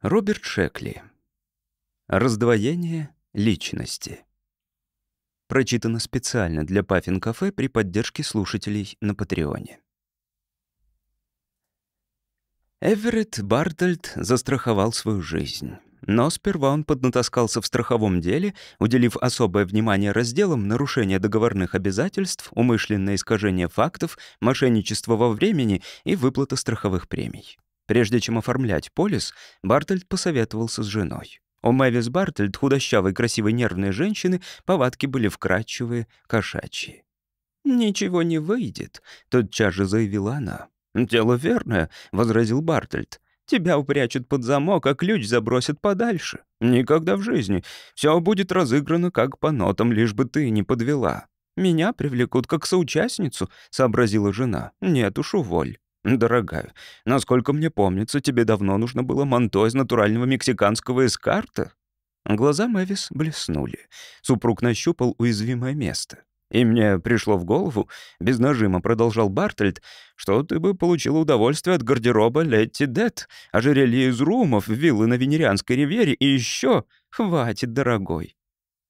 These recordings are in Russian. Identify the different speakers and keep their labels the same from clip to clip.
Speaker 1: Роберт Шекли. Раздвоение личности. Прочитано специально для Паффин Кафе при поддержке слушателей на Патреоне. Эверетт Бартольд застраховал свою жизнь. Но сперва он поднатаскался в страховом деле, уделив особое внимание разделам нарушения договорных обязательств, умышленное искажение фактов, мошенничество во времени и выплата страховых премий. Прежде чем оформлять полис, Бартольд посоветовался с женой. У Мэвис Бартольд, худощавой, красивой, нервной женщины, повадки были вкрадчивые, кошачьи. «Ничего не выйдет», — тотчас же заявила она. «Дело верное», — возразил Бартольд. «Тебя упрячут под замок, а ключ забросят подальше. Никогда в жизни. Все будет разыграно как по нотам, лишь бы ты не подвела». «Меня привлекут как соучастницу», — сообразила жена. «Нет уж, уволь». «Дорогая, насколько мне помнится, тебе давно нужно было манто из натурального мексиканского эскарта». Глаза Мэвис блеснули. Супруг нащупал уязвимое место. «И мне пришло в голову, без нажима продолжал Бартольд, что ты бы получил удовольствие от гардероба Летти Дет, ожерелья из румов, виллы на Венерианской ривьере и еще... Хватит, дорогой».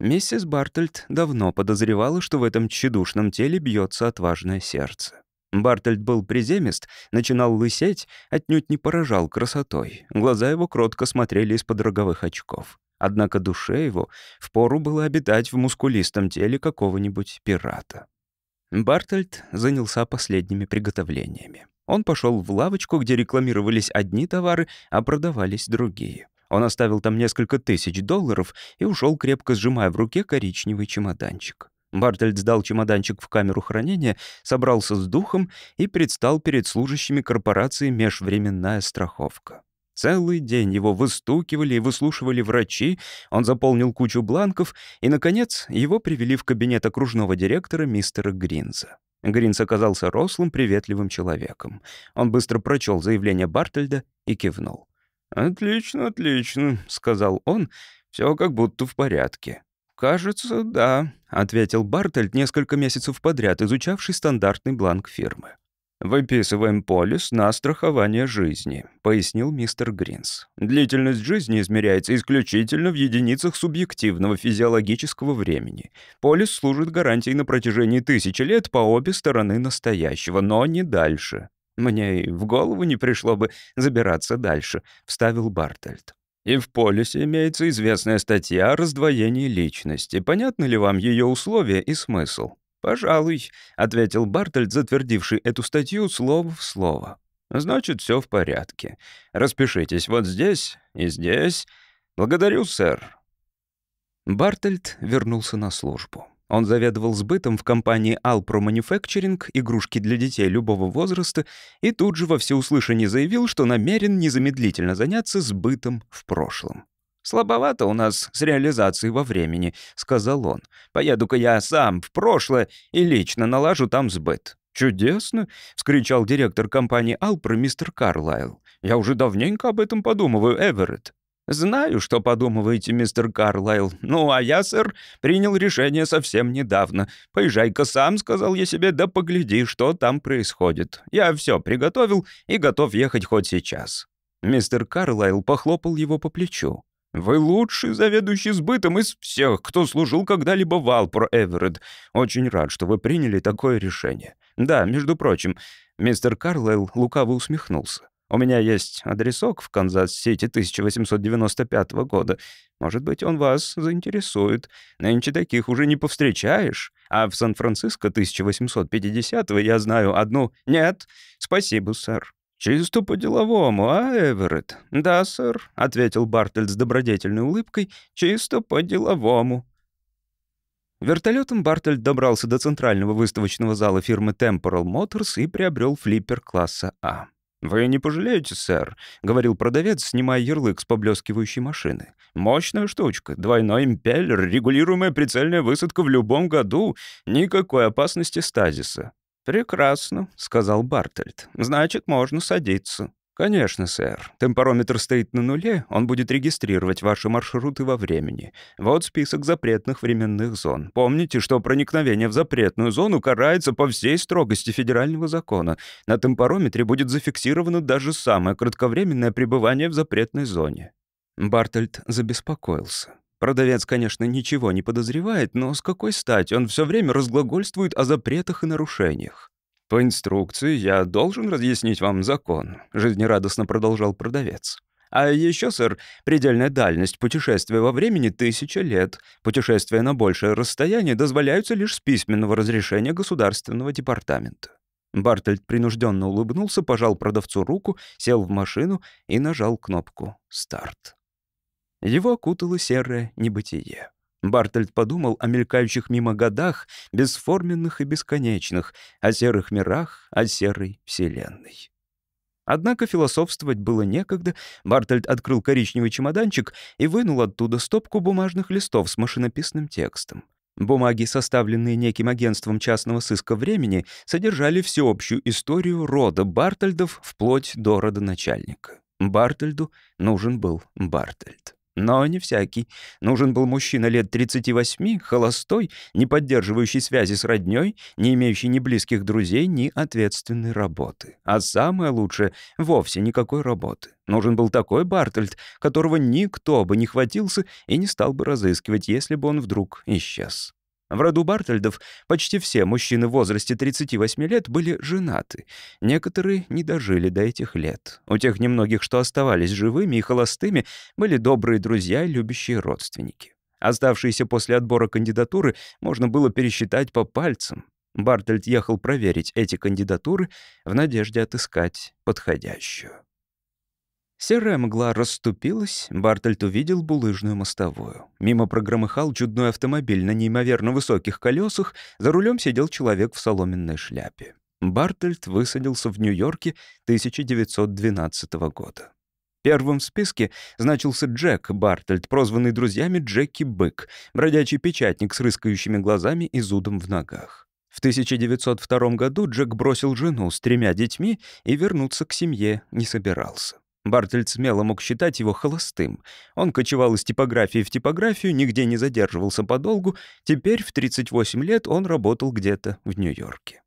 Speaker 1: Миссис Бартольд давно подозревала, что в этом тщедушном теле бьется отважное сердце. Бартольд был приземист, начинал лысеть, отнюдь не поражал красотой. Глаза его кротко смотрели из-под роговых очков. Однако душе его впору было обитать в мускулистом теле какого-нибудь пирата. Бартольд занялся последними приготовлениями. Он пошел в лавочку, где рекламировались одни товары, а продавались другие. Он оставил там несколько тысяч долларов и ушел, крепко сжимая в руке коричневый чемоданчик. Бартольд сдал чемоданчик в камеру хранения, собрался с духом и предстал перед служащими корпорации «Межвременная страховка». Целый день его выстукивали и выслушивали врачи, он заполнил кучу бланков, и, наконец, его привели в кабинет окружного директора мистера Гринза. Гринс оказался рослым, приветливым человеком. Он быстро прочел заявление Бартольда и кивнул. «Отлично, отлично», — сказал он, — «все как будто в порядке». «Кажется, да», — ответил Бартольд несколько месяцев подряд, изучавший стандартный бланк фирмы. «Выписываем полис на страхование жизни», — пояснил мистер Гринс. «Длительность жизни измеряется исключительно в единицах субъективного физиологического времени. Полис служит гарантией на протяжении тысячи лет по обе стороны настоящего, но не дальше». «Мне и в голову не пришло бы забираться дальше», — вставил Бартольд. И в полисе имеется известная статья о раздвоении личности. Понятны ли вам ее условия и смысл? «Пожалуй», — ответил Бартольд, затвердивший эту статью слово в слово. «Значит, все в порядке. Распишитесь вот здесь и здесь. Благодарю, сэр». Бартольд вернулся на службу. Он заведовал сбытом в компании Alpro Manufacturing игрушки для детей любого возраста и тут же во всеуслышание заявил, что намерен незамедлительно заняться сбытом в прошлом. «Слабовато у нас с реализацией во времени», — сказал он. «Поеду-ка я сам в прошлое и лично налажу там сбыт». «Чудесно!» — вскричал директор компании «Алпро» мистер Карлайл. «Я уже давненько об этом подумываю, Эверетт. «Знаю, что подумываете, мистер Карлайл. Ну, а я, сэр, принял решение совсем недавно. Поезжай-ка сам, — сказал я себе, — да погляди, что там происходит. Я все приготовил и готов ехать хоть сейчас». Мистер Карлайл похлопал его по плечу. «Вы лучший заведующий сбытом из всех, кто служил когда-либо в Алпро Эверетт. Очень рад, что вы приняли такое решение. Да, между прочим, мистер Карлайл лукаво усмехнулся. У меня есть адресок в Канзас-Сити 1895 года. Может быть, он вас заинтересует. Нынче таких уже не повстречаешь. А в Сан-Франциско 1850 я знаю одну... Нет, спасибо, сэр. «Чисто по-деловому, а, Эверетт?» «Да, сэр», — ответил Бартель с добродетельной улыбкой. «Чисто по-деловому». Вертолетом Бартель добрался до центрального выставочного зала фирмы Temporal Motors и приобрел флиппер класса А. «Вы не пожалеете, сэр», — говорил продавец, снимая ярлык с поблескивающей машины. «Мощная штучка, двойной импеллер, регулируемая прицельная высадка в любом году, никакой опасности стазиса». «Прекрасно», — сказал Бартольд. «Значит, можно садиться». «Конечно, сэр. Темпорометр стоит на нуле, он будет регистрировать ваши маршруты во времени. Вот список запретных временных зон. Помните, что проникновение в запретную зону карается по всей строгости федерального закона. На темпорометре будет зафиксировано даже самое кратковременное пребывание в запретной зоне. Бартольд забеспокоился. Продавец, конечно, ничего не подозревает, но с какой стати он все время разглагольствует о запретах и нарушениях? «По инструкции я должен разъяснить вам закон», — жизнерадостно продолжал продавец. «А еще, сэр, предельная дальность путешествия во времени — тысяча лет. Путешествия на большее расстояние дозволяются лишь с письменного разрешения Государственного департамента». Бартольд принужденно улыбнулся, пожал продавцу руку, сел в машину и нажал кнопку «Старт». Его окутало серое небытие. Бартольд подумал о мелькающих мимо годах, бесформенных и бесконечных, о серых мирах, о серой вселенной. Однако философствовать было некогда. Бартольд открыл коричневый чемоданчик и вынул оттуда стопку бумажных листов с машинописным текстом. Бумаги, составленные неким агентством частного сыска времени, содержали всеобщую историю рода Бартольдов вплоть до родоначальника. Бартольду нужен был Бартольд. Но не всякий. Нужен был мужчина лет 38, холостой, не поддерживающий связи с роднёй, не имеющий ни близких друзей, ни ответственной работы. А самое лучшее — вовсе никакой работы. Нужен был такой Бартольд, которого никто бы не хватился и не стал бы разыскивать, если бы он вдруг исчез. В роду Бартольдов почти все мужчины в возрасте 38 лет были женаты. Некоторые не дожили до этих лет. У тех немногих, что оставались живыми и холостыми, были добрые друзья и любящие родственники. Оставшиеся после отбора кандидатуры можно было пересчитать по пальцам. Бартольд ехал проверить эти кандидатуры в надежде отыскать подходящую. Серая мгла расступилась, Бартольд увидел булыжную мостовую. Мимо прогромыхал чудной автомобиль на неимоверно высоких колесах, за рулем сидел человек в соломенной шляпе. Бартольд высадился в Нью-Йорке 1912 года. Первым в списке значился Джек Бартольд, прозванный друзьями Джеки Бык, бродячий печатник с рыскающими глазами и зудом в ногах. В 1902 году Джек бросил жену с тремя детьми и вернуться к семье не собирался. Бартельд смело мог считать его холостым. Он кочевал из типографии в типографию, нигде не задерживался подолгу. Теперь, в 38 лет, он работал где-то в Нью-Йорке.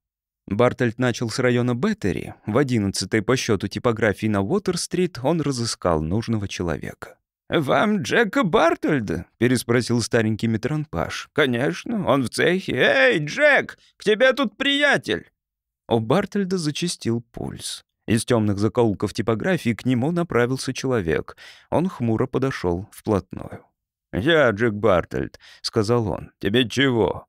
Speaker 1: Бартольд начал с района Беттери. В 11-й по счету типографии на Уотер-стрит он разыскал нужного человека. «Вам Джека Бартольда?» — переспросил старенький метронпаш. «Конечно, он в цехе. Эй, Джек, к тебе тут приятель!» У Бартольда зачистил пульс. Из темных закоулков типографии к нему направился человек. Он хмуро подошел вплотную. «Я Джек Бартольд», — сказал он. «Тебе чего?»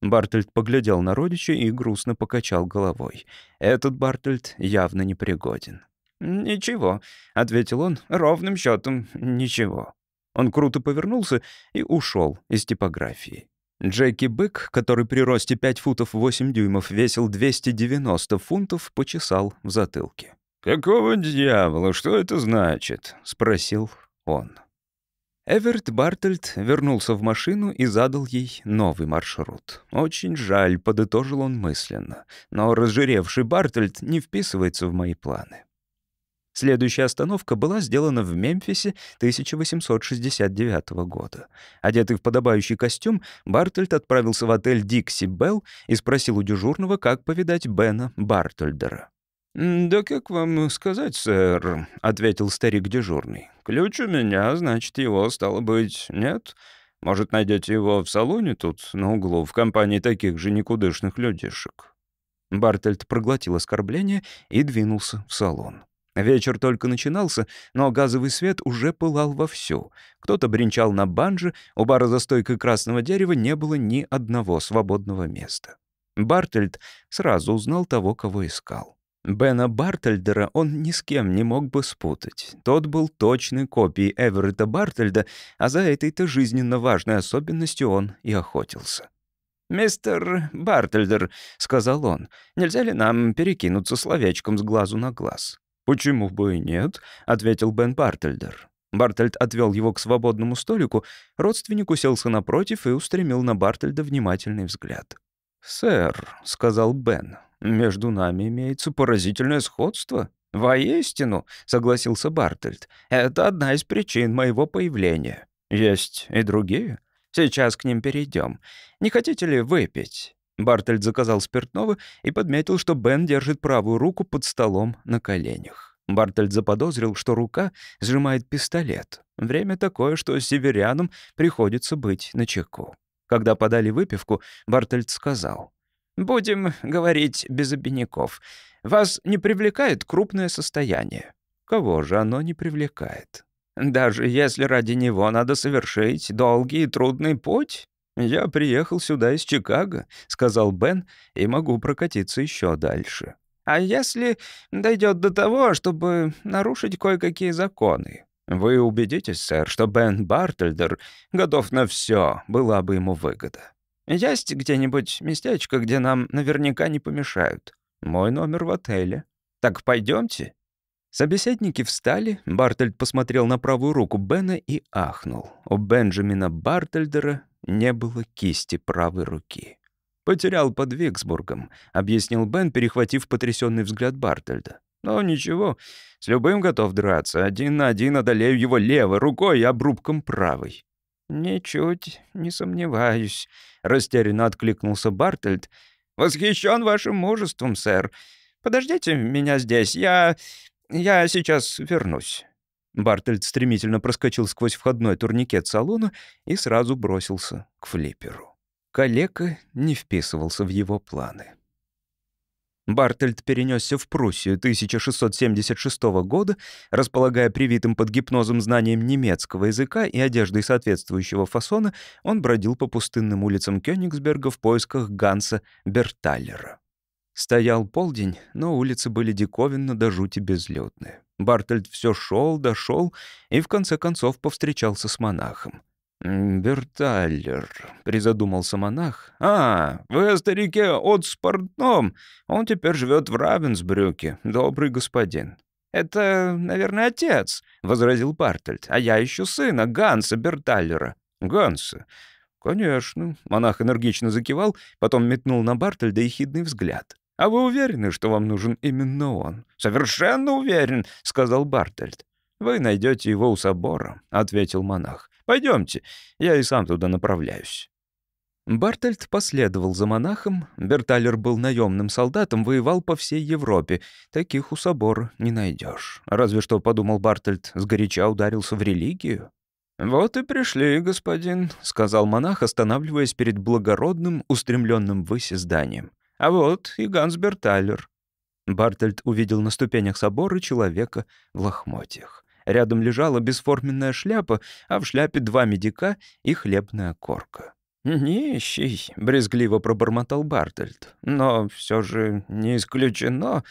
Speaker 1: Бартольд поглядел на родича и грустно покачал головой. Этот Бартольд явно непригоден. «Ничего», — ответил он, — «ровным счетом ничего». Он круто повернулся и ушел из типографии. Джеки Бык, который при росте 5 футов 8 дюймов весил 290 фунтов, почесал в затылке. «Какого дьявола? Что это значит?» — спросил он. Эверт Бартольд вернулся в машину и задал ей новый маршрут. «Очень жаль», — подытожил он мысленно, «но разжиревший Бартольд не вписывается в мои планы». Следующая остановка была сделана в Мемфисе 1869 года. Одетый в подобающий костюм, Бартольд отправился в отель «Дикси Белл» и спросил у дежурного, как повидать Бена Бартольдера. «Да как вам сказать, сэр?» — ответил старик дежурный. «Ключ у меня, значит, его, стало быть, нет? Может, найдете его в салоне тут, на углу, в компании таких же никудышных людишек?» Бартольд проглотил оскорбление и двинулся в салон. Вечер только начинался, но газовый свет уже пылал вовсю. Кто-то бренчал на банже, у бара за стойкой красного дерева не было ни одного свободного места. Бартельд сразу узнал того, кого искал. Бена Бартельдера он ни с кем не мог бы спутать. Тот был точной копией Эверетта Бартельда, а за этой-то жизненно важной особенностью он и охотился. «Мистер Бартельдер», — сказал он, — «нельзя ли нам перекинуться словечком с глазу на глаз?» «Почему бы и нет?» — ответил Бен Бартельдер. Бартельд отвел его к свободному столику, родственник уселся напротив и устремил на Бартельда внимательный взгляд. «Сэр», — сказал Бен, — «между нами имеется поразительное сходство». «Воистину», — согласился Бартельд, — «это одна из причин моего появления. Есть и другие. Сейчас к ним перейдем. Не хотите ли выпить?» Бартельд заказал спиртного и подметил, что Бен держит правую руку под столом на коленях. Бартольд заподозрил, что рука сжимает пистолет. Время такое, что северянам приходится быть начеку. Когда подали выпивку, Бартольд сказал. «Будем говорить без обиняков. Вас не привлекает крупное состояние?» «Кого же оно не привлекает?» «Даже если ради него надо совершить долгий и трудный путь?» «Я приехал сюда из Чикаго», — сказал Бен, — «и могу прокатиться еще дальше». «А если дойдет до того, чтобы нарушить кое-какие законы?» «Вы убедитесь, сэр, что Бен Бартельдер готов на все, была бы ему выгода. Есть где-нибудь местечко, где нам наверняка не помешают? Мой номер в отеле. Так пойдемте. Собеседники встали, Бартельд посмотрел на правую руку Бена и ахнул. У Бенджамина Бартельдера не было кисти правой руки. «Потерял под Виксбургом», — объяснил Бен, перехватив потрясенный взгляд Бартельда. «Но ничего, с любым готов драться. Один на один одолею его левой рукой и обрубком правой». «Ничуть не сомневаюсь», — растерянно откликнулся Бартельд. «Восхищен вашим мужеством, сэр. Подождите меня здесь, я... я сейчас вернусь». Бартельд стремительно проскочил сквозь входной турникет салона и сразу бросился к флипперу. Калека не вписывался в его планы. Бартельд перенесся в Пруссию 1676 года, располагая привитым под гипнозом знанием немецкого языка и одеждой соответствующего фасона, он бродил по пустынным улицам Кёнигсберга в поисках Ганса Берталлера. Стоял полдень, но улицы были диковинно до жути безлюдные. Бартельд все шел, дошел и в конце концов повстречался с монахом. «Берталлер», — призадумался монах. «А, вы о старике от Спортном. Он теперь живет в Равенсбрюке, добрый господин». «Это, наверное, отец», — возразил Бартельд. «А я ищу сына, Ганса Берталлера». «Ганса?» «Конечно». Монах энергично закивал, потом метнул на Бартельда ехидный взгляд. «А вы уверены, что вам нужен именно он?» «Совершенно уверен», — сказал Бартельд. «Вы найдете его у собора», — ответил монах. Пойдемте, я и сам туда направляюсь». Бартельд последовал за монахом. Берталер был наемным солдатом, воевал по всей Европе. Таких у собора не найдешь. Разве что, подумал Бартельд, сгоряча ударился в религию. «Вот и пришли, господин», — сказал монах, останавливаясь перед благородным, устремленным ввысь зданием. «А вот и Ганс Берталер». Бартельд увидел на ступенях собора человека в лохмотьях. Рядом лежала бесформенная шляпа, а в шляпе два медика и хлебная корка. «Нищий», — брезгливо пробормотал Бартельд. «Но все же не исключено».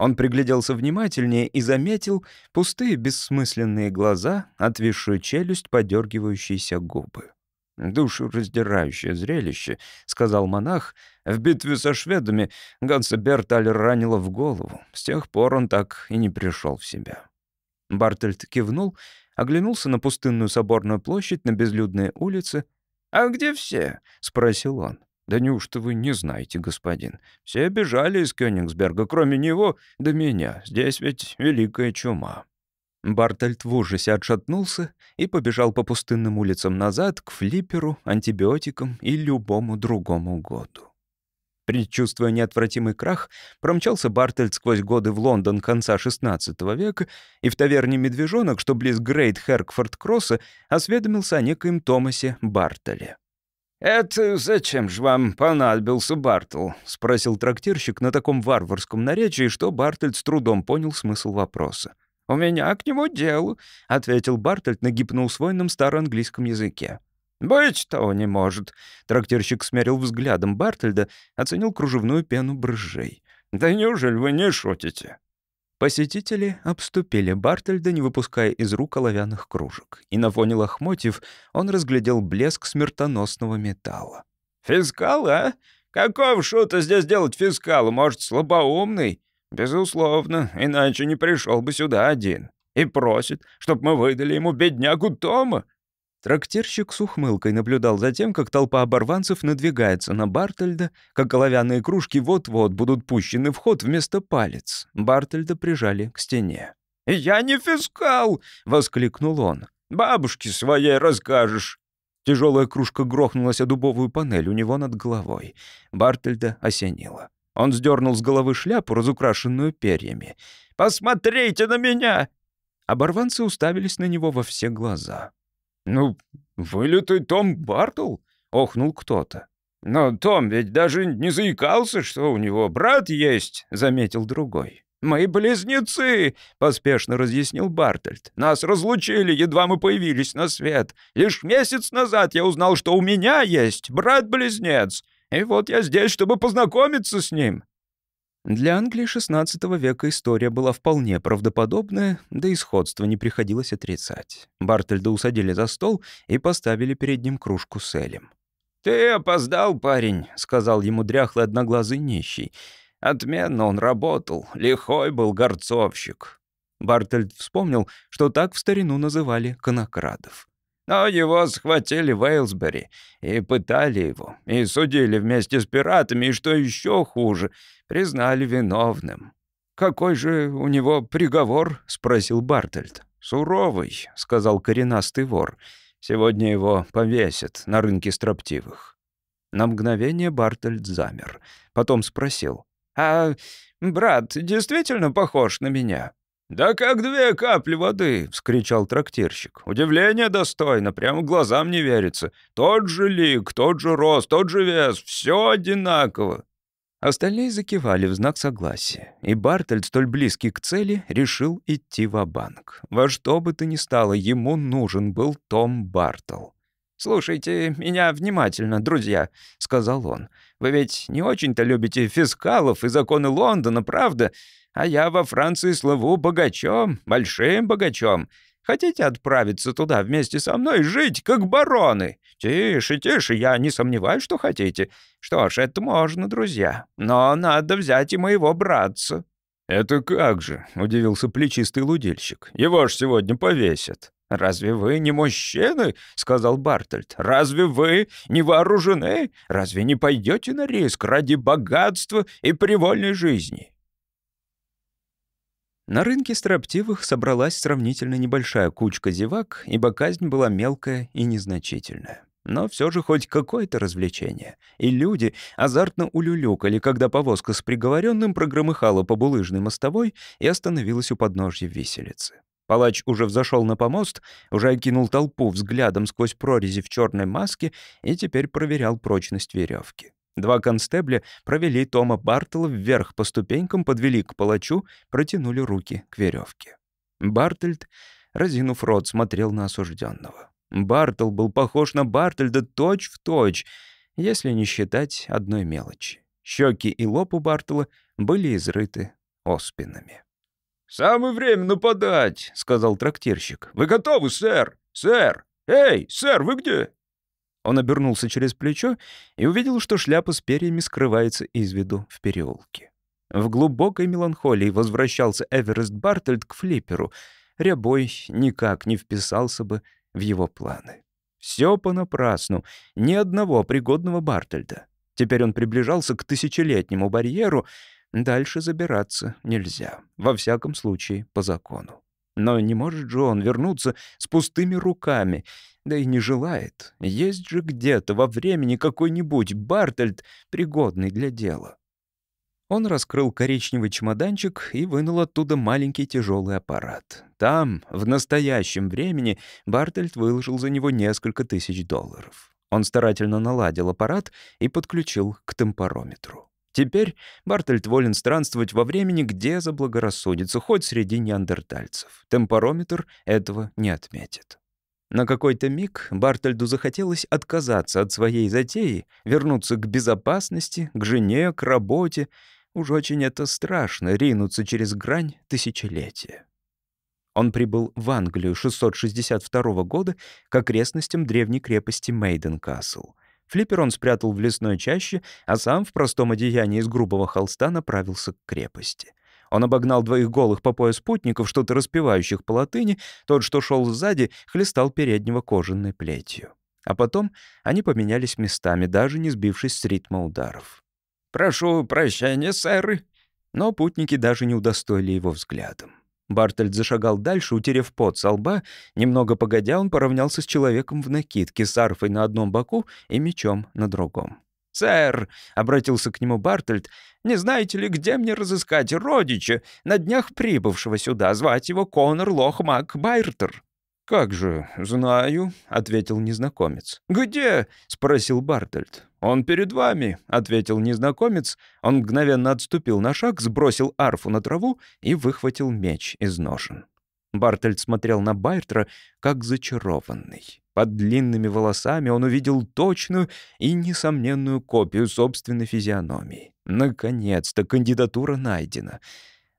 Speaker 1: Он пригляделся внимательнее и заметил пустые бессмысленные глаза, отвисшую челюсть, подергивающиеся губы. «Душу раздирающее зрелище», — сказал монах. «В битве со шведами Ганса Берталь ранило в голову. С тех пор он так и не пришел в себя». Бартельд кивнул, оглянулся на пустынную соборную площадь, на безлюдные улицы. «А где все?» — спросил он. «Да неужто вы не знаете, господин? Все бежали из Кёнигсберга, кроме него да меня. Здесь ведь великая чума». Бартельд в ужасе отшатнулся и побежал по пустынным улицам назад к флипперу, антибиотикам и любому другому году. Предчувствуя неотвратимый крах, промчался Бартельд сквозь годы в Лондон конца XVI века и в таверне «Медвежонок», что близ Грейт Херкфорд-Кросса, осведомился о некоем Томасе Бартеле. «Это зачем же вам понадобился Бартл?» — спросил трактирщик на таком варварском наречии, что Бартельд с трудом понял смысл вопроса. «У меня к нему дело», — ответил Бартельд на гипноусвоенном староанглийском языке. «Быть того не может». Трактирщик смерил взглядом Бартельда, оценил кружевную пену брызжей. «Да неужели вы не шутите?» Посетители обступили Бартельда, не выпуская из рук оловянных кружек, и на фоне лохмотьев он разглядел блеск смертоносного металла. «Фискал, а? Каков шута здесь делать фискал? Может, слабоумный?» «Безусловно, иначе не пришел бы сюда один. И просит, чтобы мы выдали ему беднягу Тома. Трактирщик с ухмылкой наблюдал за тем, как толпа оборванцев надвигается на Бартельда, как оловянные кружки вот-вот будут пущены в ход вместо палец. Бартельда прижали к стене. «Я не фискал!» — воскликнул он. «Бабушке своей расскажешь!» Тяжелая кружка грохнулась о дубовую панель у него над головой. Бартельда осенило. Он сдернул с головы шляпу, разукрашенную перьями.
Speaker 2: Посмотрите на меня!»
Speaker 1: Оборванцы уставились на него во все глаза.
Speaker 2: «Ну, вылитый Том Бартл?» — охнул кто-то. «Но Том ведь даже не заикался, что у него брат есть», — заметил другой. «Мы близнецы», — поспешно разъяснил Бартольд. «Нас разлучили, едва мы появились на свет. Лишь месяц назад я узнал, что у меня есть брат-близнец. И вот я здесь, чтобы познакомиться с ним».
Speaker 1: Для Англии XVI века история была вполне правдоподобная, да и сходство не приходилось отрицать. Бартольда усадили за стол и поставили перед ним кружку с элем.
Speaker 2: «Ты опоздал, парень», — сказал ему дряхлый одноглазый нищий. «Отменно он работал, лихой был горцовщик».
Speaker 1: Бартольд вспомнил, что так в старину называли конокрадов.
Speaker 2: Но его схватили в Эйлсбери и пытали его, и судили вместе с пиратами, и, что еще хуже, признали виновным. «Какой же у него приговор?» — спросил Бартольд. «Суровый», — сказал коренастый вор. «Сегодня его повесят на рынке строптивых».
Speaker 1: На мгновение Бартольд замер. Потом спросил.
Speaker 2: «А брат действительно похож на меня?» «Да как две капли воды!» — вскричал трактирщик. «Удивление достойно, прямо глазам не верится. Тот же лик, тот же рост, тот же вес, все одинаково».
Speaker 1: Остальные закивали в знак согласия, и Бартольд, столь близкий к цели, решил идти в банк Во что бы то ни стало, ему нужен был Том Бартл.
Speaker 2: «Слушайте меня внимательно, друзья», — сказал он. «Вы ведь не очень-то любите фискалов и законы Лондона, правда? А я во Франции слыву богачом, большим богачом. Хотите отправиться туда вместе со мной жить, как бароны? Тише, тише, я не сомневаюсь, что хотите. Что ж, это можно, друзья. Но надо взять и моего братца».
Speaker 1: «Это как же?» — удивился плечистый лудильщик. «Его ж сегодня повесят».
Speaker 2: «Разве вы не мужчины?» — сказал Бартольд. «Разве вы не вооружены? Разве не пойдете на риск ради богатства и привольной жизни?
Speaker 1: На рынке строптивых собралась сравнительно небольшая кучка зевак, ибо казнь была мелкая и незначительная. Но все же хоть какое-то развлечение. И люди азартно улюлюкали, когда повозка с приговоренным прогромыхала по булыжной мостовой и остановилась у подножья виселицы. Палач уже взошел на помост, уже окинул толпу взглядом сквозь прорези в черной маске и теперь проверял прочность веревки. Два констебля провели Тома Бартела вверх по ступенькам, подвели к палачу, протянули руки к веревке. Бартельд, разинув рот, смотрел на осужденного. Бартл был похож на Бартельда точь-в-точь, если не считать одной мелочи. Щеки и лоб у Бартела были изрыты оспинами.
Speaker 2: «Самое время нападать», — сказал трактирщик. «Вы готовы, сэр? Сэр! Эй, сэр, вы где?»
Speaker 1: Он обернулся через плечо и увидел, что шляпа с перьями скрывается из виду в переулке. В глубокой меланхолии возвращался Эверест Бартольд к флипперу. Рябой никак не вписался бы в его планы. Все понапрасну, ни одного пригодного Бартольда. Теперь он приближался к тысячелетнему барьеру. Дальше забираться нельзя, во всяком случае, по закону. Но не может же он вернуться с пустыми руками, да и не желает. Есть же где-то во времени какой-нибудь Бартольд, пригодный для дела. Он раскрыл коричневый чемоданчик и вынул оттуда маленький тяжелый аппарат. Там, в настоящем времени, Бартольд выложил за него несколько тысяч долларов. Он старательно наладил аппарат и подключил к темпорометру. Теперь Бартольд волен странствовать во времени, где заблагорассудится, хоть среди неандертальцев. Темпорометр этого не отметит. На какой-то миг Бартольду захотелось отказаться от своей затеи, вернуться к безопасности, к жене, к работе. Уж очень это страшно — ринуться через грань тысячелетия. Он прибыл в Англию 662 года к окрестностям древней крепости Мейден-Касл — Флиппер он спрятал в лесной чаще, а сам в простом одеянии из грубого холста направился к крепости. Он обогнал двоих голых по пояс путников, что-то распевающих по латыни, тот, что шел сзади, хлестал переднего кожаной плетью. А потом они поменялись местами, даже не сбившись с ритма ударов.
Speaker 2: «Прошу прощения, сэры!»
Speaker 1: Но путники даже не удостоили его взглядом. Бартольд зашагал дальше, утерев пот со лба. Немного погодя, он поравнялся с человеком в накидке с арфой на одном боку и мечом на другом.
Speaker 2: «Сэр», — обратился к нему Бартольд, — «не знаете ли, где мне разыскать родича, на днях прибывшего сюда, звать его Конор Лохмак Байртер?»
Speaker 1: «Как же, знаю», — ответил незнакомец.
Speaker 2: «Где?» — спросил Бартольд.
Speaker 1: «Он перед вами», — ответил незнакомец. Он мгновенно отступил на шаг, сбросил арфу на траву и выхватил меч из ножен. Бартольд смотрел на Байртера как зачарованный. Под длинными волосами он увидел точную и несомненную копию собственной физиономии. Наконец-то кандидатура найдена.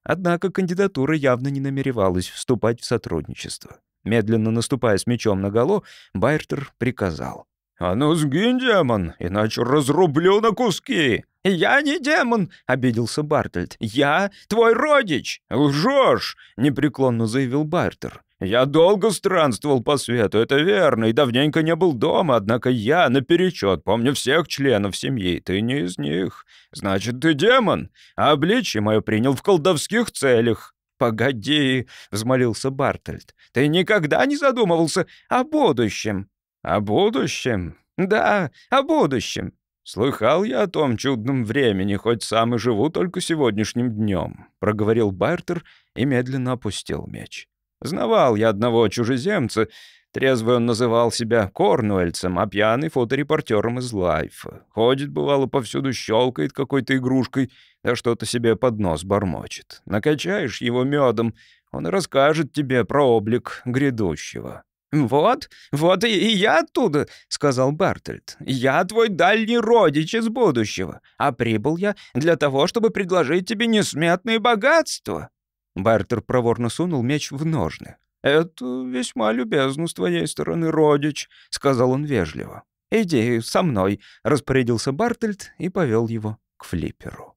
Speaker 1: Однако кандидатура явно не намеревалась вступать в сотрудничество. Медленно наступая с мечом наголо, Байртер приказал.
Speaker 2: «А ну сгинь, демон, иначе разрублю на куски!» «Я не демон!» — обиделся Бартольд. «Я твой родич!»
Speaker 1: «Лжешь!» — непреклонно заявил Бартер.
Speaker 2: «Я долго странствовал по свету, это верно, и давненько не был дома, однако я наперечет помню всех членов семьи, ты не из них. Значит, ты демон, а обличье мое принял в колдовских целях».
Speaker 1: «Погоди», — взмолился Бартольд, — «ты никогда не задумывался о будущем?»
Speaker 2: «О будущем?» «Да, о будущем. «Слыхал я о том чудном времени, хоть сам и живу только сегодняшним днем», — проговорил Бартер и медленно опустил меч. «Знавал я одного чужеземца, трезвый он называл себя Корнуэльцем, а пьяный фоторепортером из Лайфа. Ходит, бывало, повсюду щелкает какой-то игрушкой, да что-то себе под нос бормочет. Накачаешь его медом, он расскажет тебе про облик грядущего».
Speaker 1: «Вот, вот и, и я оттуда», — сказал Бартольд. «Я твой дальний родич из будущего, а прибыл я для того, чтобы предложить тебе несметные богатства». Бартер проворно сунул меч в ножны.
Speaker 2: «Это весьма любезно с твоей стороны, родич», — сказал он вежливо.
Speaker 1: «Иди со мной», — распорядился Бартольд и повел его к флипперу.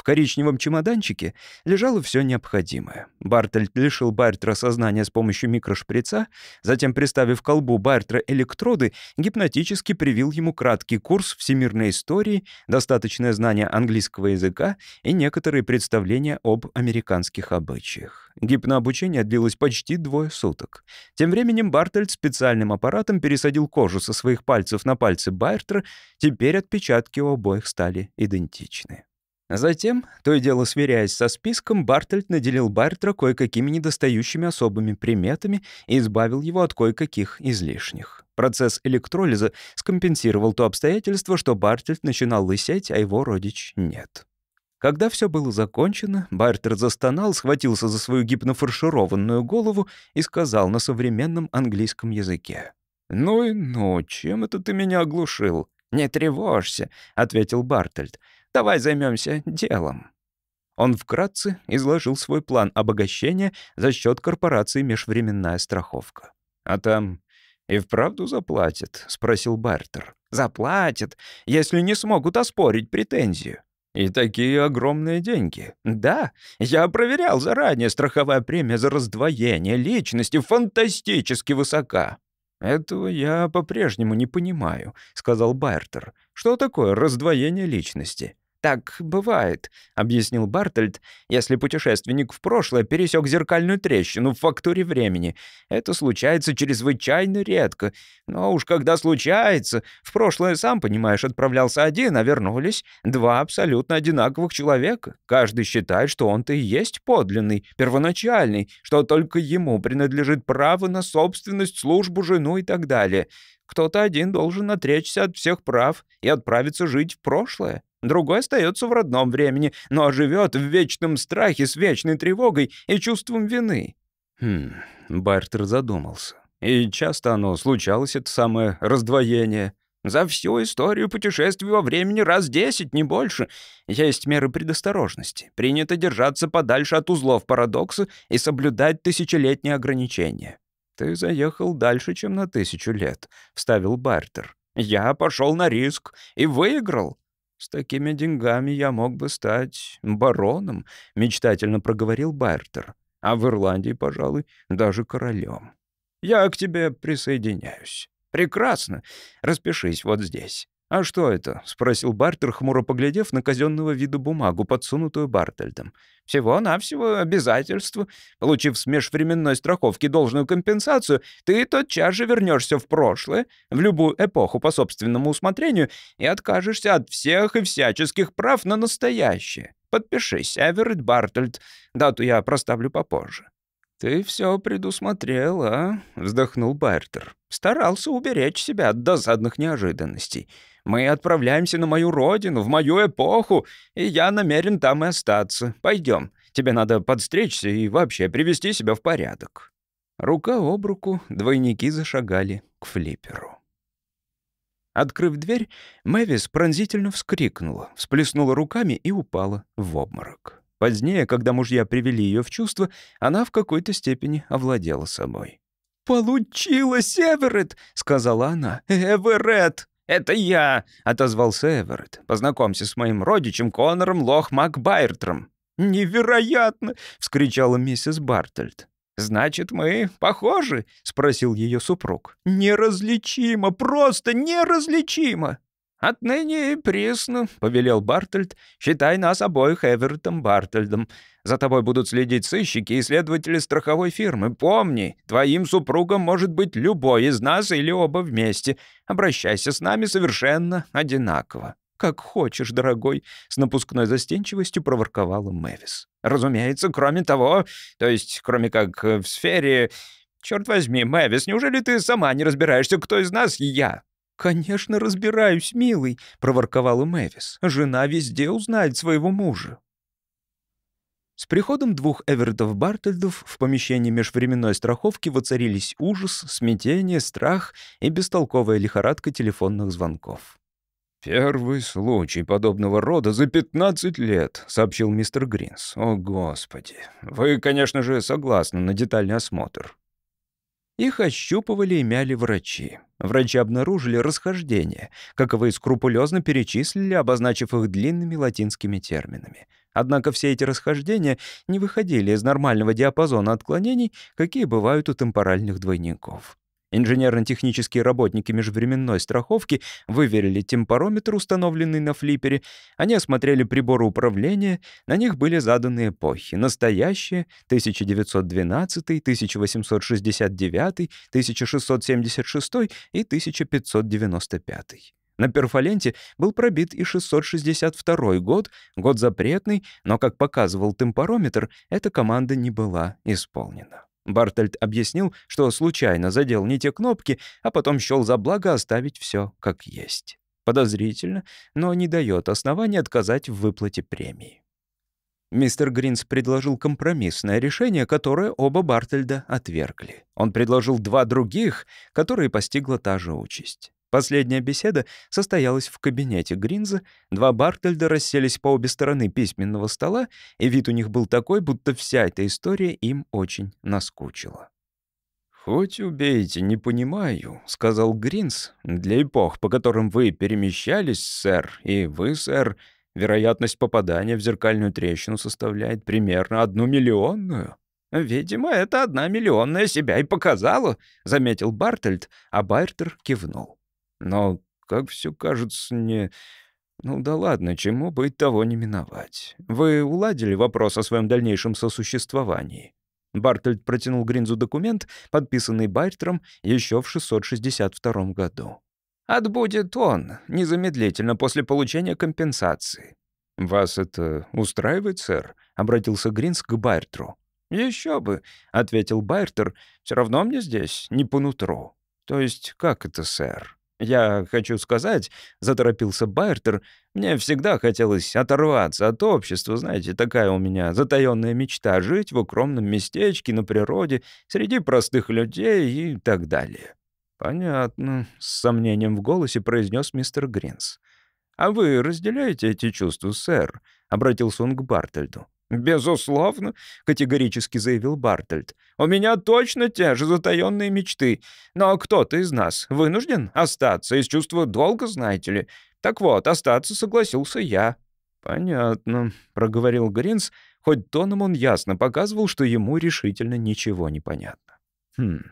Speaker 1: В коричневом чемоданчике лежало все необходимое. Бартольд лишил Бартера сознания с помощью микрошприца, затем, приставив к колбу Бартера электроды, гипнотически привил ему краткий курс всемирной истории, достаточное знание английского языка и некоторые представления об американских обычаях. Гипнообучение длилось почти двое суток. Тем временем Бартольд специальным аппаратом пересадил кожу со своих пальцев на пальцы Бартера, теперь отпечатки у обоих стали идентичны. Затем, то и дело сверяясь со списком, Бартольд наделил Бартера кое-какими недостающими особыми приметами и избавил его от кое-каких излишних. Процесс электролиза скомпенсировал то обстоятельство, что Бартольд начинал лысеть, а его родич нет. Когда все было закончено, Бартер застонал, схватился за свою гипнофаршированную голову и сказал на современном английском языке.
Speaker 2: «Ну и ну, чем это ты меня оглушил?»
Speaker 1: «Не тревожься», — ответил Бартольд. Давай займемся делом». Он вкратце изложил свой план обогащения за счет корпорации «Межвременная страховка».
Speaker 2: «А там и вправду заплатят?» — спросил Бартер.
Speaker 1: «Заплатят, если не смогут оспорить претензию».
Speaker 2: «И такие огромные деньги?»
Speaker 1: «Да, я проверял заранее, страховая премия за раздвоение личности фантастически высока».
Speaker 2: «Этого я по-прежнему не понимаю», — сказал Бартер. «Что такое раздвоение личности?»
Speaker 1: «Так бывает», — объяснил Бартольд, «если путешественник в прошлое пересек зеркальную трещину в фактуре времени. Это случается чрезвычайно редко. Но уж когда случается, в прошлое, сам понимаешь, отправлялся один, а вернулись два абсолютно одинаковых человека. Каждый считает, что он-то и есть подлинный, первоначальный, что только ему принадлежит право на собственность, службу, жену и так далее. Кто-то один должен отречься от всех прав и отправиться жить в прошлое. Другой остается в родном времени, но живет в вечном страхе с вечной тревогой и чувством вины.
Speaker 2: Хм, Бартер задумался. И часто оно случалось, это самое раздвоение.
Speaker 1: За всю историю путешествий во времени раз десять, не больше. Есть меры предосторожности. Принято держаться подальше от узлов парадокса и соблюдать тысячелетние ограничения.
Speaker 2: «Ты заехал дальше, чем на тысячу лет», — вставил Бартер.
Speaker 1: «Я пошел на риск и выиграл.
Speaker 2: «С такими деньгами я мог бы стать бароном», — мечтательно проговорил Бартер. «А в Ирландии, пожалуй, даже королем».
Speaker 1: «Я к тебе присоединяюсь». «Прекрасно. Распишись вот здесь».
Speaker 2: «А что это?» — спросил Бартер, хмуро поглядев на казенного вида бумагу, подсунутую Бартельдом. «Всего-навсего обязательство. Получив с межвременной страховки должную компенсацию, ты тотчас же вернешься в прошлое, в любую эпоху по собственному усмотрению, и откажешься от всех и всяческих прав на настоящее. Подпишись, Эверетт Бартельд. Дату я проставлю попозже». «Ты все предусмотрел, а?» — вздохнул Бартер. «Старался уберечь себя от досадных неожиданностей». Мы отправляемся на мою родину, в мою эпоху, и я намерен там и остаться. Пойдем. Тебе надо подстричься и вообще привести себя в порядок». Рука об руку двойники зашагали к флипперу. Открыв дверь, Мэвис пронзительно вскрикнула, всплеснула руками и упала в обморок. Позднее, когда мужья привели ее в чувство, она в какой-то степени овладела собой. «Получилось, Эверетт!» — сказала она. «Эверетт!» «Это я!» — отозвался Эверетт. «Познакомься с моим родичем Конором Лох Макбайртром». «Невероятно!» — вскричала миссис Бартольд. «Значит, мы похожи?» — спросил ее супруг. «Неразличимо, просто неразличимо!» «Отныне и присно», — повелел Бартольд, — «считай нас обоих Эвертом Бартольдом. За тобой будут следить сыщики и следователи страховой фирмы. Помни, твоим супругом может быть любой из нас или оба вместе. Обращайся с нами совершенно одинаково». «Как хочешь, дорогой», — с напускной застенчивостью проворковала Мэвис. «Разумеется, кроме того, то есть кроме как в сфере...» «Черт возьми, Мэвис, неужели ты сама не разбираешься, кто из нас я?» «Конечно, разбираюсь, милый», — проворковала Мэвис. «Жена везде узнает своего мужа». С приходом двух Эвертов Бартельдов в помещении межвременной страховки воцарились ужас, смятение, страх и бестолковая лихорадка телефонных звонков.
Speaker 1: «Первый случай подобного рода за 15 лет», — сообщил мистер Гринс. «О, Господи! Вы, конечно же, согласны на детальный осмотр».
Speaker 2: Их ощупывали и мяли врачи. Врачи обнаружили расхождения, каковы скрупулезно перечислили, обозначив их длинными латинскими терминами. Однако все эти расхождения не выходили из нормального диапазона отклонений, какие бывают у темпоральных двойников. Инженерно-технические работники межвременной страховки выверили темпорометр, установленный на флиппере. Они осмотрели приборы управления. На них были заданы эпохи. Настоящие — 1912, 1869, 1676 и 1595. На перфоленте был пробит и 662 год, год запретный, но, как показывал темпорометр, эта команда не была исполнена. Бартольд объяснил, что случайно задел не те кнопки, а потом счёл за благо оставить все как есть. Подозрительно, но не дает основания отказать в выплате премии. Мистер Гринс предложил компромиссное решение, которое оба Бартольда отвергли. Он предложил два других, которые постигла та же участь. Последняя беседа состоялась в кабинете Гринза. Два Бартельда расселись по обе стороны письменного стола, и вид у них был такой, будто вся эта история им очень наскучила.
Speaker 1: «Хоть убейте, не понимаю», — сказал Гринс. «Для эпох, по которым вы перемещались, сэр, и вы, сэр, вероятность попадания в зеркальную трещину составляет примерно одну миллионную».
Speaker 2: «Видимо, это одна миллионная себя и показала», — заметил Бартельд, а Бартер кивнул.
Speaker 1: Но как все кажется не... Ну да ладно, чему быть того не миновать. Вы уладили вопрос о своем дальнейшем сосуществовании?» Бартольд протянул Гринзу документ, подписанный Байтером еще в 662 году.
Speaker 2: «Отбудет он, незамедлительно после получения компенсации».
Speaker 1: «Вас это устраивает, сэр?» — обратился Гринс к Байертру.
Speaker 2: «Еще бы», — ответил Байертер, — «все равно мне здесь не по нутру».
Speaker 1: «То есть как это, сэр?»
Speaker 2: «Я хочу сказать», — заторопился Байертер, «мне всегда хотелось оторваться от общества, знаете, такая у меня затаённая мечта — жить в укромном местечке на природе, среди простых людей и так далее».
Speaker 1: «Понятно», — с сомнением в голосе произнес мистер Гринс. «А вы разделяете эти чувства, сэр?» — обратился он к Бартельду.
Speaker 2: «Безусловно», — категорически заявил Бартольд. «У меня точно те же затаённые мечты. Но кто-то из нас вынужден остаться из чувства долга, знаете ли. Так вот, остаться согласился я».
Speaker 1: «Понятно», — проговорил Гринс, хоть тоном он ясно показывал, что ему решительно ничего не понятно. «Хм...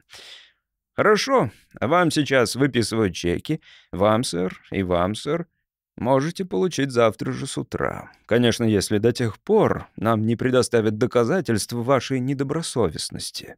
Speaker 2: «Хорошо, вам сейчас выписывают чеки. Вам, сэр, и вам, сэр. Можете получить завтра же с утра. Конечно, если до тех пор нам не предоставят доказательств вашей недобросовестности».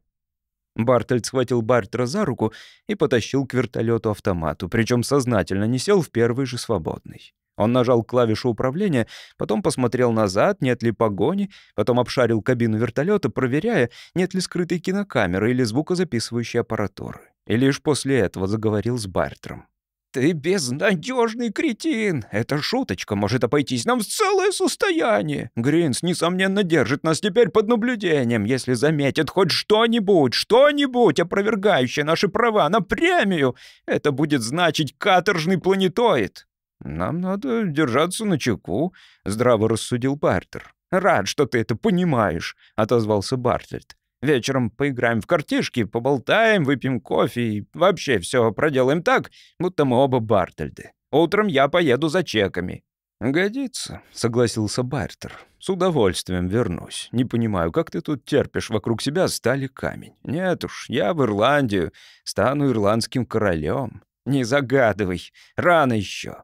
Speaker 2: Бартольд схватил Бартера за руку и потащил к вертолету-автомату, причем сознательно не сел в первый же свободный. Он нажал клавишу управления, потом посмотрел назад, нет ли погони, потом обшарил кабину вертолета, проверяя, нет ли скрытой кинокамеры или звукозаписывающей аппаратуры. И лишь после этого заговорил с Бартером. «Ты безнадежный кретин! Эта шуточка может обойтись нам в целое состояние! Гринс, несомненно, держит нас теперь под наблюдением. Если заметит хоть что-нибудь, что-нибудь, опровергающее наши права на премию, это будет значить каторжный планетоид!» «Нам надо держаться на чеку», — здраво рассудил Бартер. «Рад, что ты это понимаешь», — отозвался Бартельд. Вечером поиграем в картишки, поболтаем, выпьем кофе и вообще все проделаем так, будто мы оба Бартельды. Утром я поеду за чеками». «Годится», — согласился Бартер. «С удовольствием вернусь. Не понимаю, как ты тут терпишь вокруг себя стали камень. Нет уж, я в Ирландию, стану ирландским королем. Не загадывай, рано еще».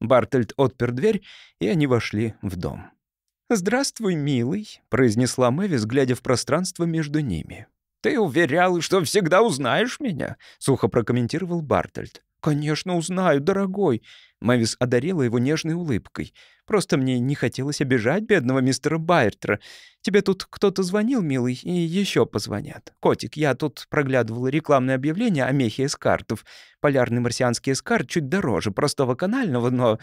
Speaker 2: Бартельд отпер дверь, и они вошли в дом. «Здравствуй, милый», — произнесла Мэвис, глядя в пространство между ними. «Ты уверял, что всегда узнаешь меня?» — сухо прокомментировал Бартольд. «Конечно, узнаю, дорогой». Мэвис одарила его нежной улыбкой. «Просто мне не хотелось обижать бедного мистера Байертра. Тебе тут кто-то звонил, милый, и еще позвонят. Котик, я тут проглядывала рекламное объявление о мехе эскартов. Полярный марсианский эскарт чуть дороже простого канального, но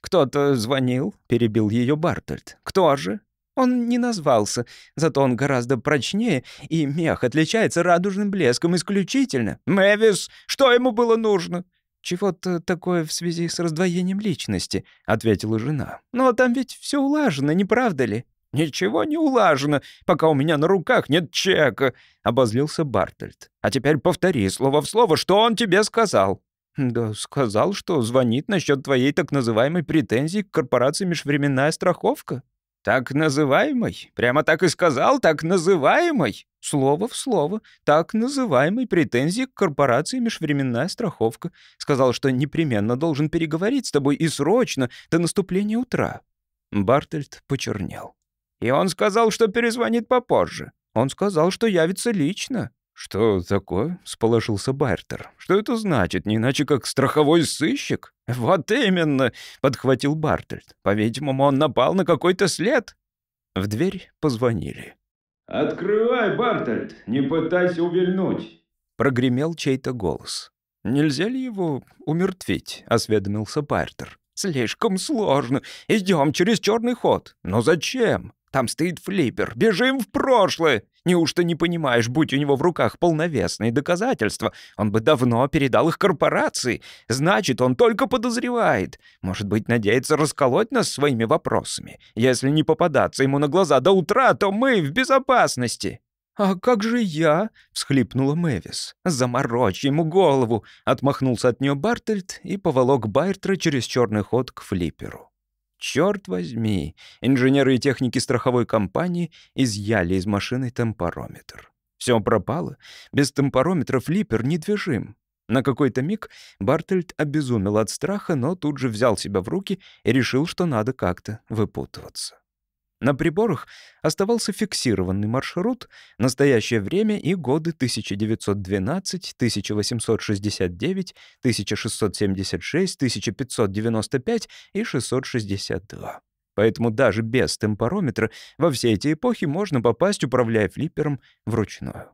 Speaker 2: «Кто-то звонил?» — перебил ее Бартольд. «Кто же?» Он не назвался, зато он гораздо прочнее, и мех отличается радужным блеском исключительно. «Мэвис, что ему было нужно?» «Чего-то такое в связи с раздвоением личности», — ответила жена. «Но там ведь все улажено, не правда ли?» «Ничего не улажено, пока у меня на руках нет чека», — обозлился Бартольд. «А теперь повтори слово в слово, что он тебе сказал». «Да сказал, что звонит насчет твоей так называемой претензии к корпорации «Межвременная страховка». «Так называемой? Прямо так и сказал, так называемой?» Слово в слово. Так называемой претензии к корпорации «Межвременная страховка». Сказал, что непременно должен переговорить с тобой и срочно, до наступления утра. Бартельд почернел. «И он сказал, что перезвонит попозже. Он сказал, что явится лично. «Что такое?» — сполошился Бартер. «Что это значит? Не иначе как страховой сыщик?» «Вот именно!» — подхватил Бартельд. «По-видимому, он напал на какой-то след». В дверь позвонили.
Speaker 3: «Открывай, Бартельд! Не пытайся увильнуть!»
Speaker 1: Прогремел чей-то голос. «Нельзя ли его умертвить?» — осведомился Бартер.
Speaker 2: «Слишком сложно. Идем через черный ход. Но зачем? Там стоит флиппер. Бежим в прошлое!» Неужто не понимаешь, будь у него в руках полновесные доказательства, он бы давно передал их корпорации. Значит, он только подозревает. Может быть, надеется расколоть нас своими вопросами. Если не попадаться ему на глаза до утра, то мы в безопасности». «А как же я?» — всхлипнула Мэвис. «Заморочь ему голову!» — отмахнулся от нее Бартельд и поволок Байртра через черный ход к флипперу. Черт возьми, инженеры и техники страховой компании изъяли из машины темпорометр. Все пропало. Без темпорометра флиппер недвижим. На какой-то миг Бартельд обезумел от страха, но тут же взял себя в руки и решил, что надо как-то выпутываться. На приборах оставался фиксированный маршрут, настоящее время и годы 1912, 1869, 1676, 1595 и 662. Поэтому даже без темпорометра во все эти эпохи можно попасть, управляя флиппером вручную.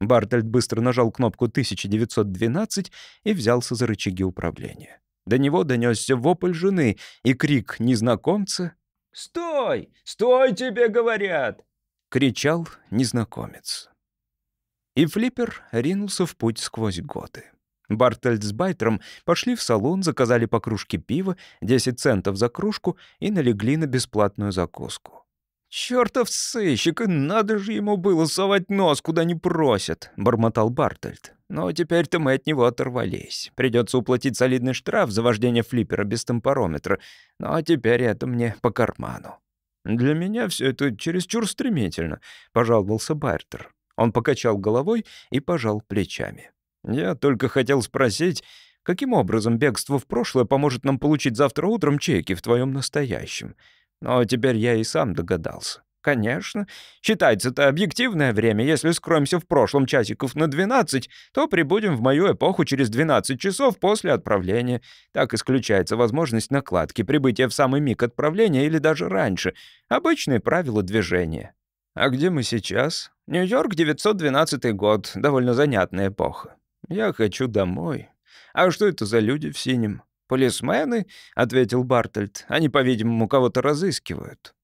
Speaker 2: Бартольд быстро нажал кнопку 1912 и взялся за рычаги управления. До него донесся вопль жены и крик незнакомца
Speaker 3: «Стой! Стой, тебе говорят!»
Speaker 1: — кричал незнакомец. И флиппер ринулся в путь сквозь годы. Бартольд с Байтером пошли в салон, заказали по кружке пива, 10 центов за кружку и налегли на бесплатную закуску.
Speaker 2: «Чёртов сыщик, надо же ему было совать нос, куда не просят», — бормотал Бартольд. «Но теперь-то мы от него оторвались. Придется уплатить солидный штраф за вождение флиппера без темпорометра, но теперь это мне по карману».
Speaker 1: «Для меня все это чересчур стремительно», — пожаловался Бартер. Он покачал головой и пожал плечами.
Speaker 2: Я только хотел спросить, каким образом бегство в прошлое поможет нам получить завтра утром чеки в твоем настоящем. Но теперь я и сам догадался. Конечно. Считается это объективное время. Если скроемся в прошлом часиков на 12, то прибудем в мою эпоху через 12 часов после отправления. Так исключается возможность накладки, прибытия в самый миг отправления или даже раньше. Обычные правила движения. А где мы сейчас? Нью-Йорк, 912 год. Довольно занятная эпоха. Я хочу домой. А что это за люди в синем? «Полисмены?» — ответил Бартольд. «Они, по-видимому, кого-то разыскивают».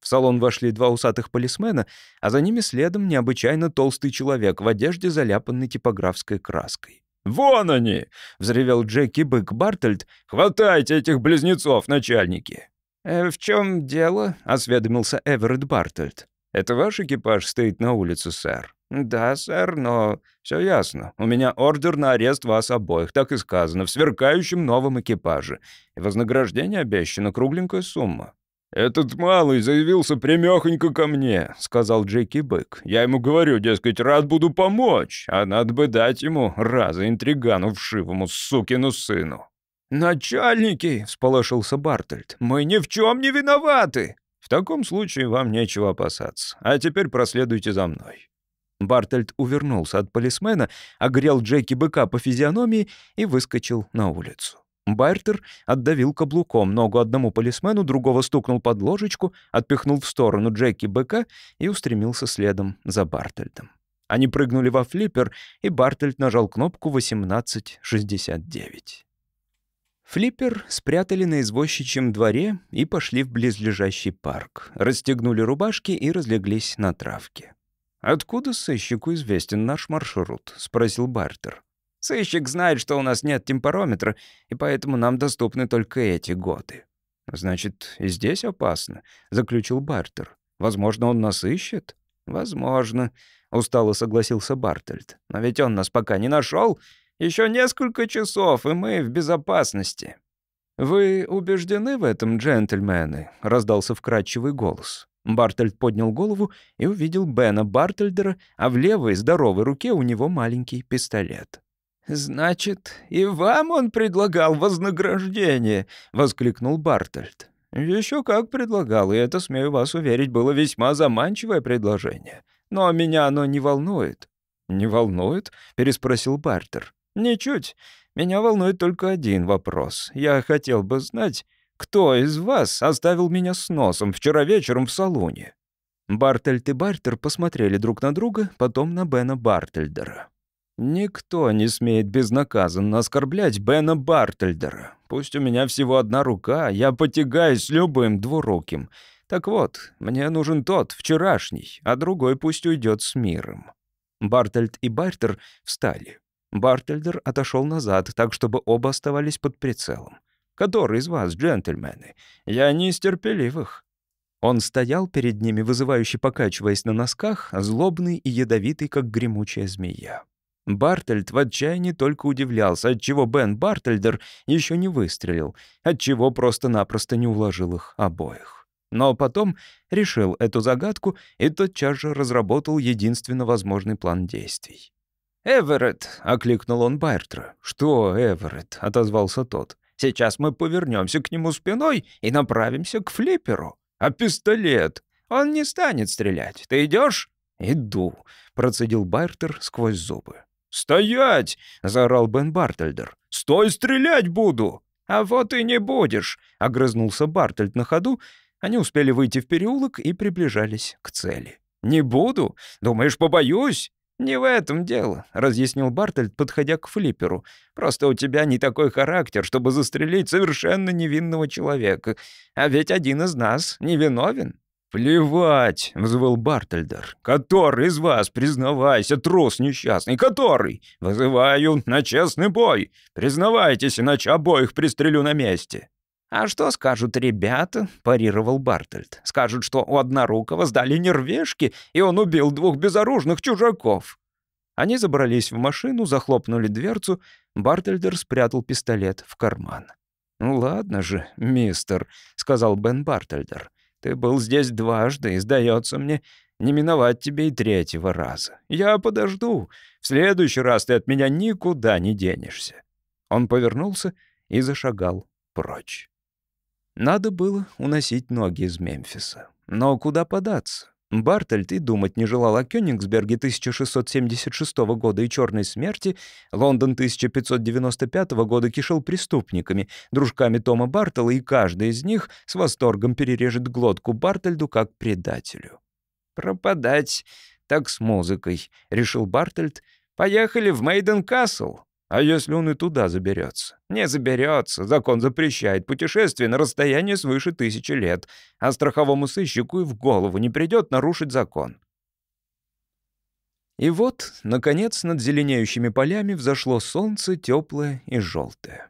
Speaker 2: В салон вошли два усатых полисмена, а за ними следом необычайно толстый человек в одежде, заляпанной типографской краской.
Speaker 3: «Вон они!» — взревел Джеки Бык Бартольд. «Хватайте этих близнецов, начальники!»
Speaker 2: «Э, «В чем дело?» — осведомился Эверетт Бартольд. «Это ваш экипаж стоит на улице, сэр?» «Да, сэр, но все ясно. У меня ордер на арест вас обоих, так и сказано, в сверкающем новом экипаже. И вознаграждение обещано кругленькая сумма».
Speaker 3: «Этот малый заявился прямёхонько ко мне», — сказал Джеки Бык. «Я ему говорю, дескать, рад буду помочь, а надо бы дать ему раза интригану вшивому сукину сыну».
Speaker 2: «Начальники!» — всполошился Бартольд. «Мы ни в чем не виноваты!» «В таком случае вам нечего опасаться. А теперь проследуйте за мной». Бартольд увернулся от полисмена, огрел Джеки быка по физиономии и выскочил на улицу. Бартер отдавил каблуком ногу одному полисмену, другого стукнул под ложечку, отпихнул в сторону Джеки быка и устремился следом за Бартольдом. Они прыгнули во флиппер, и Бартольд нажал кнопку 1869. Флиппер спрятали на извозчичьем дворе и пошли в близлежащий парк. Расстегнули рубашки и разлеглись на травке. «Откуда сыщику известен наш маршрут?» — спросил Бартер. «Сыщик знает, что у нас нет темперометра, и поэтому нам доступны только эти годы». «Значит, и здесь опасно», — заключил Бартер. «Возможно, он нас ищет?» «Возможно», — устало согласился Бартельд. «Но ведь он нас пока не нашел. Еще несколько часов, и мы в безопасности». «Вы убеждены в этом, джентльмены?» — раздался вкрадчивый голос. Бартольд поднял голову и увидел Бена Бартольдера, а в левой здоровой руке у него маленький пистолет. «Значит, и вам он предлагал вознаграждение?» — воскликнул Бартольд. «Еще как предлагал, и это, смею вас уверить, было весьма заманчивое предложение. Но меня оно не волнует». «Не волнует?» — переспросил Бартер. «Ничуть. Меня волнует только один вопрос. Я хотел бы знать, кто из вас оставил меня с носом вчера вечером в салоне?» Бартельд и Бартер посмотрели друг на друга, потом на Бена Бартельдера. «Никто не смеет безнаказанно оскорблять Бена Бартельдера. Пусть у меня всего одна рука, я потягаюсь любым двуруким. Так вот, мне нужен тот, вчерашний, а другой пусть уйдет с миром». Бартельд и Бартер встали. Бартельдер отошел назад, так чтобы оба оставались под прицелом. Который из вас, джентльмены? Я не из терпеливых». Он стоял перед ними, вызывающе покачиваясь на носках, злобный и ядовитый, как гремучая змея. Бартольд в отчаянии только удивлялся, отчего Бен Бартольдер еще не выстрелил, отчего просто-напросто не уложил их обоих. Но потом решил эту загадку и тотчас же разработал единственно возможный план действий. «Эверетт!» — окликнул он Бартра. «Что, Эверетт?» — отозвался тот. Сейчас мы повернемся к нему спиной и направимся к флипперу. А пистолет? Он не станет стрелять. Ты идешь? Иду, процедил Бартер сквозь зубы. «Стоять!» — заорал Бен Бартельдер. «Стой, стрелять буду!» «А вот и не будешь!» — огрызнулся Бартельд на ходу. Они успели выйти в переулок и приближались к цели. «Не буду? Думаешь, побоюсь?» «Не в этом дело», — разъяснил Бартольд, подходя к флипперу. «Просто у тебя не такой характер, чтобы застрелить совершенно невинного человека. А ведь один из нас невиновен». «Плевать!» — взвыл Бартольдер. «Который из вас, признавайся, трус несчастный? Который? Вызываю на честный бой. Признавайтесь, иначе обоих пристрелю на месте». «А что скажут ребята?» — парировал Бартольд. «Скажут, что у Однорукого сдали нервешки, и он убил двух безоружных чужаков». Они забрались в машину, захлопнули дверцу. Бартольдер спрятал пистолет в карман. «Ну ладно же, мистер», — сказал Бен Бартольдер. «Ты был здесь дважды, и, сдается мне, Не миновать тебе и третьего раза. Я подожду. В следующий раз ты от меня никуда не денешься». Он повернулся и зашагал прочь. Надо было уносить ноги из Мемфиса. Но куда податься? Бартольд и думать не желал о Кёнигсберге 1676 года и черной смерти, Лондон 1595 года кишел преступниками, дружками Тома Бартола, и каждый из них с восторгом перережет глотку Бартольду как предателю. «Пропадать так с музыкой», — решил Бартольд. «Поехали в Мейден Касл». А если он и туда заберется? Не заберется. Закон запрещает путешествие на расстояние свыше тысячи лет, а страховому сыщику и в голову не придет нарушить закон. И вот, наконец, над зеленеющими полями взошло солнце, теплое и желтое.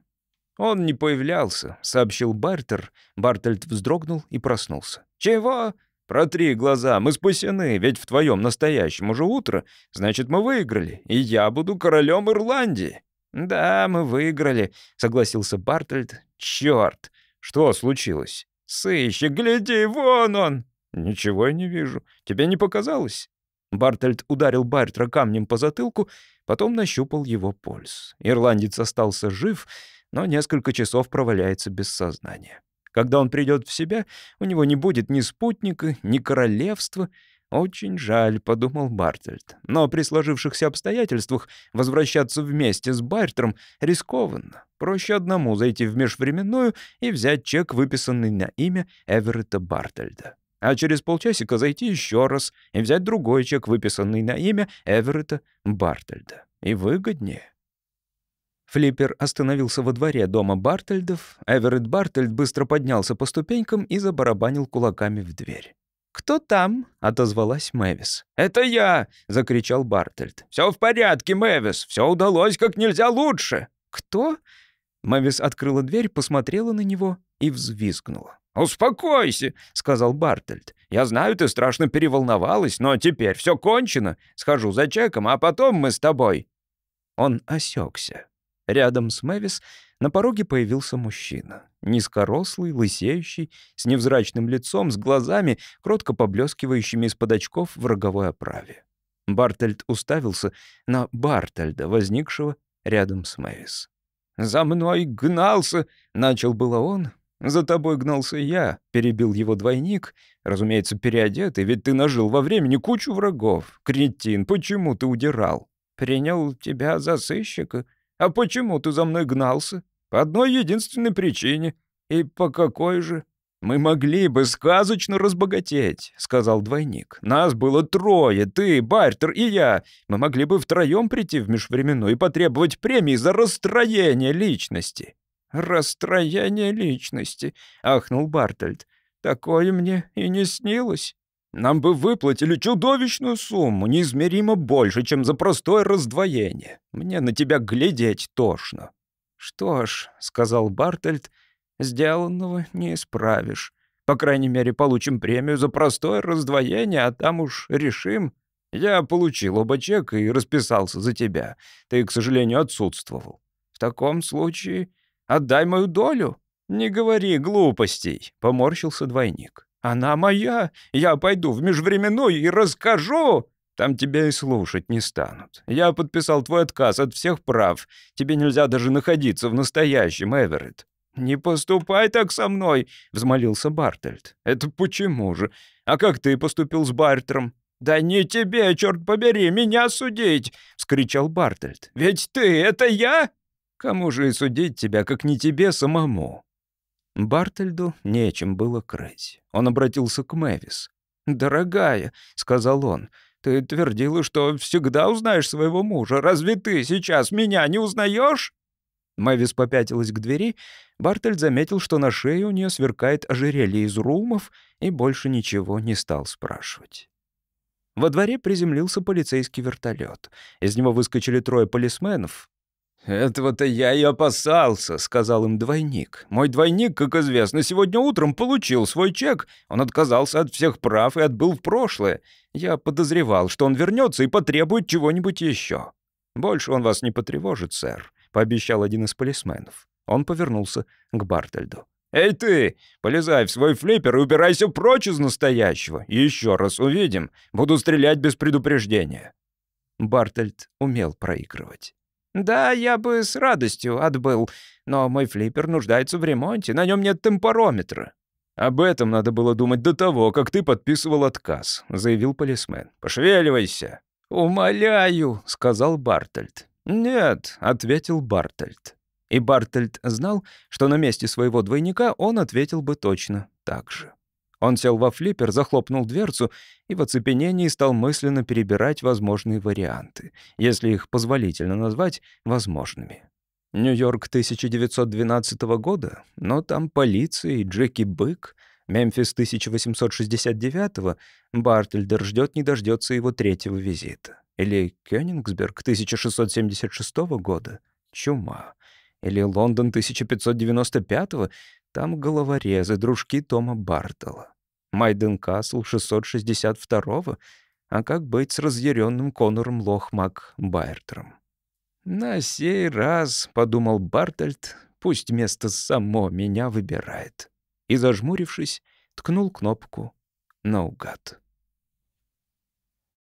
Speaker 2: «Он не появлялся», — сообщил Бартер. Бартельд вздрогнул и проснулся. «Чего?» «Протри глаза, мы спасены, ведь в твоем настоящем уже утро, значит, мы выиграли, и я буду королем Ирландии». «Да, мы выиграли», — согласился Бартольд. «Чёрт! Что случилось?» «Сыщик, гляди, вон он!» «Ничего я не вижу. Тебе не показалось?» Бартольд ударил Бартра камнем по затылку, потом нащупал его пульс. Ирландец остался жив, но несколько часов проваляется без сознания. Когда он придет в себя, у него не будет ни спутника, ни королевства, «Очень жаль», — подумал Бартельд. «Но при сложившихся обстоятельствах возвращаться вместе с Бартером рискованно. Проще одному зайти в межвременную и взять чек, выписанный на имя Эверетта Бартельда. А через полчасика зайти еще раз и взять другой чек, выписанный на имя Эверетта Бартельда. И выгоднее». Флиппер остановился во дворе дома Бартельдов. Эверетт Бартельд быстро поднялся по ступенькам и забарабанил кулаками в дверь. «Кто там?» — отозвалась Мэвис. «Это я!» — закричал Бартельд. «Все в порядке, Мэвис. Все удалось как нельзя лучше». «Кто?» Мэвис открыла дверь, посмотрела на него и взвизгнула. «Успокойся», — сказал Бартельд. «Я знаю, ты страшно переволновалась, но теперь все кончено. Схожу за чеком, а потом мы с тобой». Он осекся. Рядом с Мэвис на пороге появился мужчина. Низкорослый, лысеющий, с невзрачным лицом, с глазами, кротко поблескивающими из-под очков в роговой оправе. Бартельд уставился на Бартельда, возникшего рядом с Мэвис. «За мной гнался!» — начал было он. «За тобой гнался я», — перебил его двойник. «Разумеется, переодетый, ведь ты нажил во времени кучу врагов. Кретин, почему ты удирал?» «Принял тебя за сыщика», «А почему ты за мной гнался?» «По одной единственной причине. И по какой же?» «Мы могли бы сказочно разбогатеть», — сказал двойник. «Нас было трое, ты, Бартер и я. Мы могли бы втроем прийти в межвременную и потребовать премии за расстроение личности». «Расстроение личности», — ахнул Бартельд. «Такое мне и не снилось». Нам бы выплатили чудовищную сумму, неизмеримо больше, чем за простое раздвоение. Мне на тебя глядеть тошно». «Что ж», — сказал Бартельд, — «сделанного не исправишь. По крайней мере, получим премию за простое раздвоение, а там уж решим. Я получил оба чека и расписался за тебя. Ты, к сожалению, отсутствовал. В таком случае отдай мою долю». «Не говори глупостей», — поморщился двойник. «Она моя! Я пойду в межвременную и расскажу!» Там тебя и слушать не станут. Я подписал твой отказ от всех прав. Тебе нельзя даже находиться в настоящем, Эверетт». «Не поступай так со мной», — взмолился Бартельд. «Это почему же? А как ты поступил с Бартером?» «Да не тебе, черт побери, меня судить!» — вскричал Бартельд. «Ведь ты — это я!» «Кому же и судить тебя, как не тебе самому?» Бартельду нечем было крыть. Он обратился к Мэвис. «Дорогая», — сказал он, — «ты твердила, что всегда узнаешь своего мужа. Разве ты сейчас меня не узнаешь?» Мэвис попятилась к двери. Бартельд заметил, что на шее у нее сверкает ожерелье из румов, и больше ничего не стал спрашивать. Во дворе приземлился полицейский вертолет. Из него выскочили трое полисменов. «Этого-то я и опасался», — сказал им двойник. «Мой двойник, как известно, сегодня утром получил свой чек. Он отказался от всех прав и отбыл в прошлое. Я подозревал, что он вернется и потребует чего-нибудь еще». «Больше он вас не потревожит, сэр», — пообещал один из полисменов. Он повернулся к Бартельду. «Эй ты, полезай в свой флиппер и убирайся прочь из настоящего. Еще раз увидим. Буду стрелять без предупреждения».
Speaker 1: Бартольд умел проигрывать.
Speaker 2: «Да, я бы с радостью отбыл, но мой флиппер нуждается в ремонте, на нем нет темпорометра».
Speaker 3: «Об этом надо было думать до того, как ты подписывал отказ», — заявил полисмен. «Пошевеливайся».
Speaker 2: «Умоляю», — сказал Бартольд.
Speaker 1: «Нет», — ответил Бартольд. И Бартольд знал, что на месте своего двойника он ответил бы точно так же. Он сел во флиппер, захлопнул дверцу и в оцепенении стал мысленно перебирать возможные варианты, если их позволительно назвать возможными. Нью-Йорк 1912 года, но там полиция и Джеки Бык. Мемфис 1869 Бартельдер ждет не дождется его третьего визита. Или Кёнигсберг 1676 года. Чума. Или Лондон 1595 там головорезы, дружки Тома Бартела. Майден Касл 662-го. А как быть с разъяренным Конором Лохмак Байертером? «На сей раз», — подумал Бартольд, — «пусть место само меня выбирает». И, зажмурившись, ткнул кнопку наугад.